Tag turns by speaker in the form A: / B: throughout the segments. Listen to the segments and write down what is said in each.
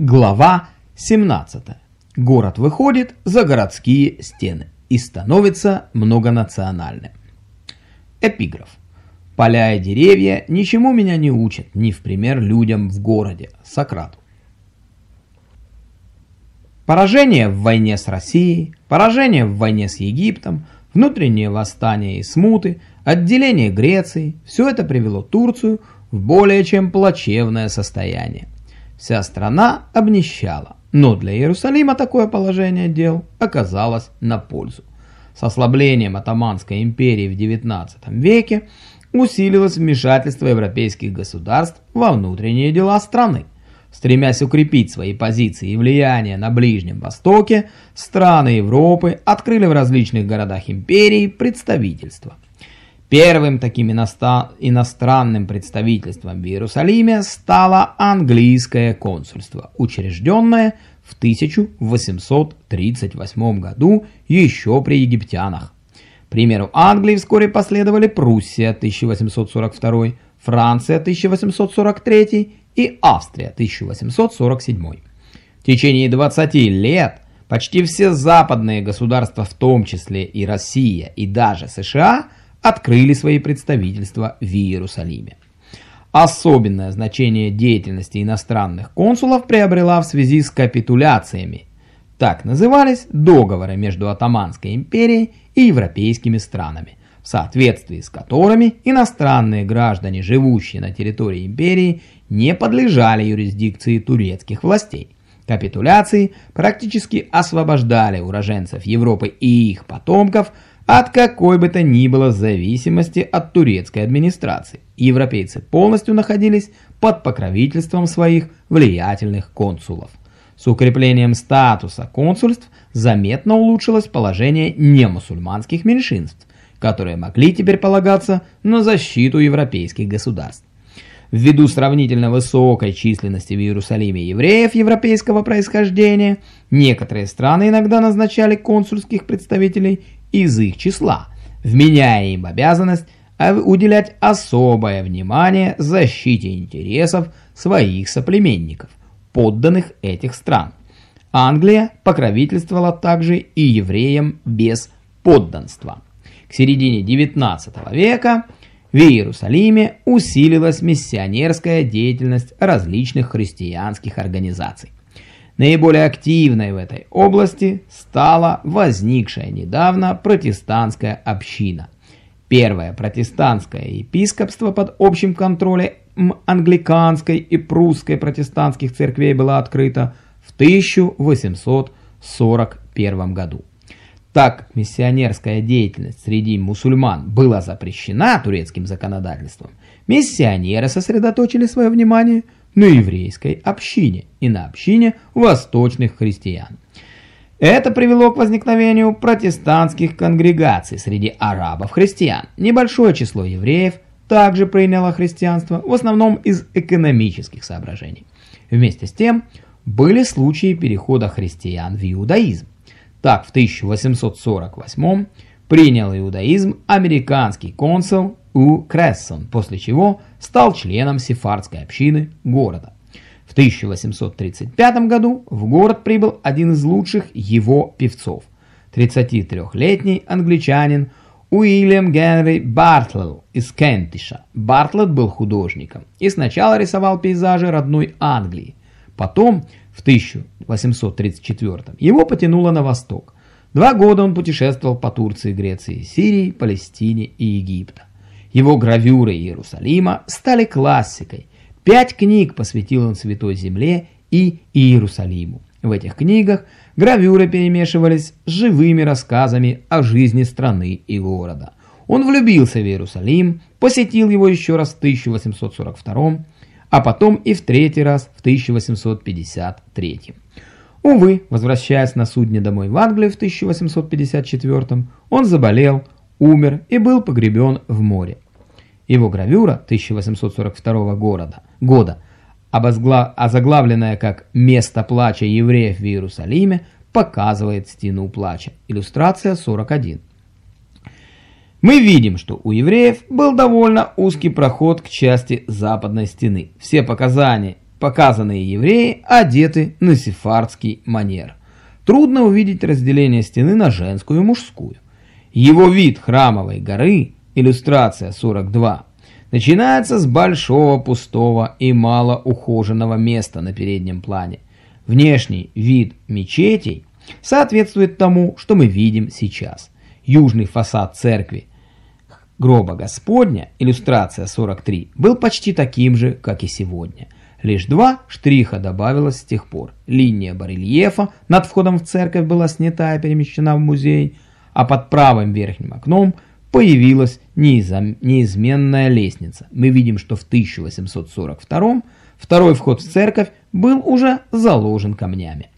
A: Глава 17. Город выходит за городские стены и становится многонациональным. Эпиграф. Поля и деревья ничему меня не учат, ни в пример людям в городе. Сократ. Поражение в войне с Россией, поражение в войне с Египтом, внутреннее восстание и смуты, отделение Греции – все это привело Турцию в более чем плачевное состояние. Вся страна обнищала, но для Иерусалима такое положение дел оказалось на пользу. С ослаблением Атаманской империи в XIX веке усилилось вмешательство европейских государств во внутренние дела страны. Стремясь укрепить свои позиции и влияние на Ближнем Востоке, страны Европы открыли в различных городах империи представительства – Первым таким иностранным представительством в Иерусалиме стало английское консульство, учрежденное в 1838 году еще при египтянах. К примеру Англии вскоре последовали Пруссия 1842, Франция 1843 и Австрия 1847. В течение 20 лет почти все западные государства, в том числе и Россия и даже США – открыли свои представительства в Иерусалиме. Особенное значение деятельности иностранных консулов приобрела в связи с капитуляциями. Так назывались договоры между Отtomанской империей и европейскими странами, в соответствии с которыми иностранные граждане, живущие на территории империи, не подлежали юрисдикции турецких властей. Капитуляции практически освобождали уроженцев Европы и их потомков – от какой бы то ни было зависимости от турецкой администрации. Европейцы полностью находились под покровительством своих влиятельных консулов. С укреплением статуса консульств заметно улучшилось положение немусульманских меньшинств, которые могли теперь полагаться на защиту европейских государств. Ввиду сравнительно высокой численности в Иерусалиме евреев европейского происхождения, некоторые страны иногда назначали консульских представителей из их числа, вменяя им обязанность уделять особое внимание защите интересов своих соплеменников, подданных этих стран. Англия покровительствовала также и евреям без подданства. К середине XIX века в Иерусалиме усилилась миссионерская деятельность различных христианских организаций. Наиболее активной в этой области стала возникшая недавно протестантская община. Первое протестантское епископство под общим контролем англиканской и прусской протестантских церквей было открыто в 1841 году. Так миссионерская деятельность среди мусульман была запрещена турецким законодательством, миссионеры сосредоточили свое внимание – на еврейской общине и на общине восточных христиан. Это привело к возникновению протестантских конгрегаций среди арабов-христиан. Небольшое число евреев также приняло христианство, в основном из экономических соображений. Вместе с тем, были случаи перехода христиан в иудаизм. Так, в 1848 принял иудаизм американский консул У. Крессон, после чего стал членом сефардской общины города. В 1835 году в город прибыл один из лучших его певцов, 33-летний англичанин Уильям Генри Бартлетт из Кентиша. Бартлетт был художником и сначала рисовал пейзажи родной Англии. Потом, в 1834 его потянуло на восток. Два года он путешествовал по Турции, Греции, Сирии, Палестине и Египта. Его гравюры Иерусалима стали классикой. Пять книг посвятил он Святой Земле и Иерусалиму. В этих книгах гравюры перемешивались с живыми рассказами о жизни страны и города. Он влюбился в Иерусалим, посетил его еще раз в 1842, а потом и в третий раз в 1853. Увы, возвращаясь на судне домой в Англию в 1854, он заболел, умер и был погребен в море. Его гравюра 1842 года, года озаглавленная как «Место плача евреев в Иерусалиме», показывает стену плача. Иллюстрация 41. Мы видим, что у евреев был довольно узкий проход к части западной стены. Все показания Показанные евреи одеты на сефардский манер. Трудно увидеть разделение стены на женскую и мужскую. Его вид храмовой горы, иллюстрация 42, начинается с большого пустого и мало ухоженного места на переднем плане. Внешний вид мечетей соответствует тому, что мы видим сейчас. Южный фасад церкви гроба Господня, иллюстрация 43, был почти таким же, как и сегодня – Лишь два штриха добавилось с тех пор. Линия барельефа над входом в церковь была снята и перемещена в музей, а под правым верхним окном появилась неизменная лестница. Мы видим, что в 1842 второй вход в церковь был уже заложен камнями.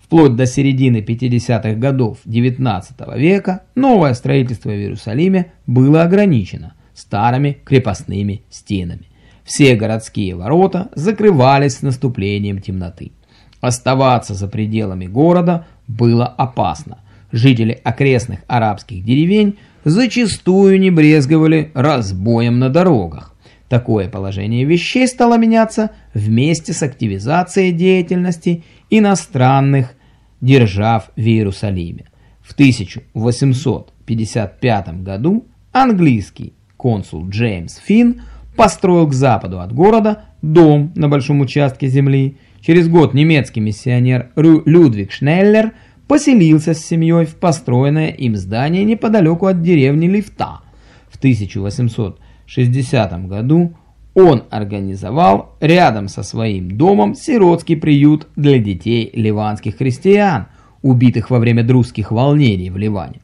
A: Вплоть до середины 50-х годов XIX века новое строительство в Иерусалиме было ограничено старыми крепостными стенами. Все городские ворота закрывались с наступлением темноты. Оставаться за пределами города было опасно. Жители окрестных арабских деревень зачастую не брезговали разбоем на дорогах. Такое положение вещей стало меняться вместе с активизацией деятельности иностранных держав в Иерусалиме. В 1855 году английский консул Джеймс Финн построил к западу от города дом на большом участке земли. Через год немецкий миссионер Людвиг Шнеллер поселился с семьей в построенное им здание неподалеку от деревни Лифта. В 1860 году он организовал рядом со своим домом сиротский приют для детей ливанских христиан, убитых во время друзских волнений в Ливане.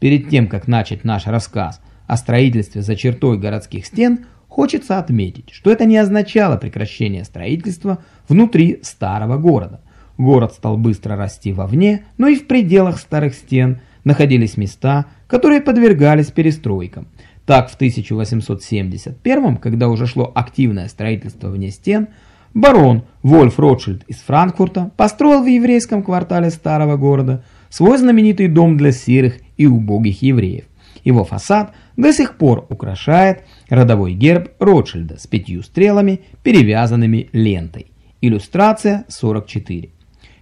A: Перед тем, как начать наш рассказ о строительстве за чертой городских стен, Хочется отметить, что это не означало прекращение строительства внутри старого города. Город стал быстро расти вовне, но и в пределах старых стен находились места, которые подвергались перестройкам. Так, в 1871, когда уже шло активное строительство вне стен, барон Вольф Ротшильд из Франкфурта построил в еврейском квартале старого города свой знаменитый дом для серых и убогих евреев. Его фасад до сих пор украшает родовой герб Ротшильда с пятью стрелами, перевязанными лентой. Иллюстрация 44.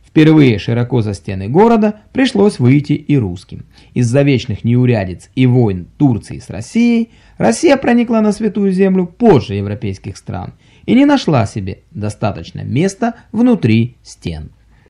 A: Впервые широко за стены города пришлось выйти и русским. Из-за вечных неурядиц и войн Турции с Россией, Россия проникла на Святую Землю позже европейских стран и не нашла себе достаточно места внутри стен.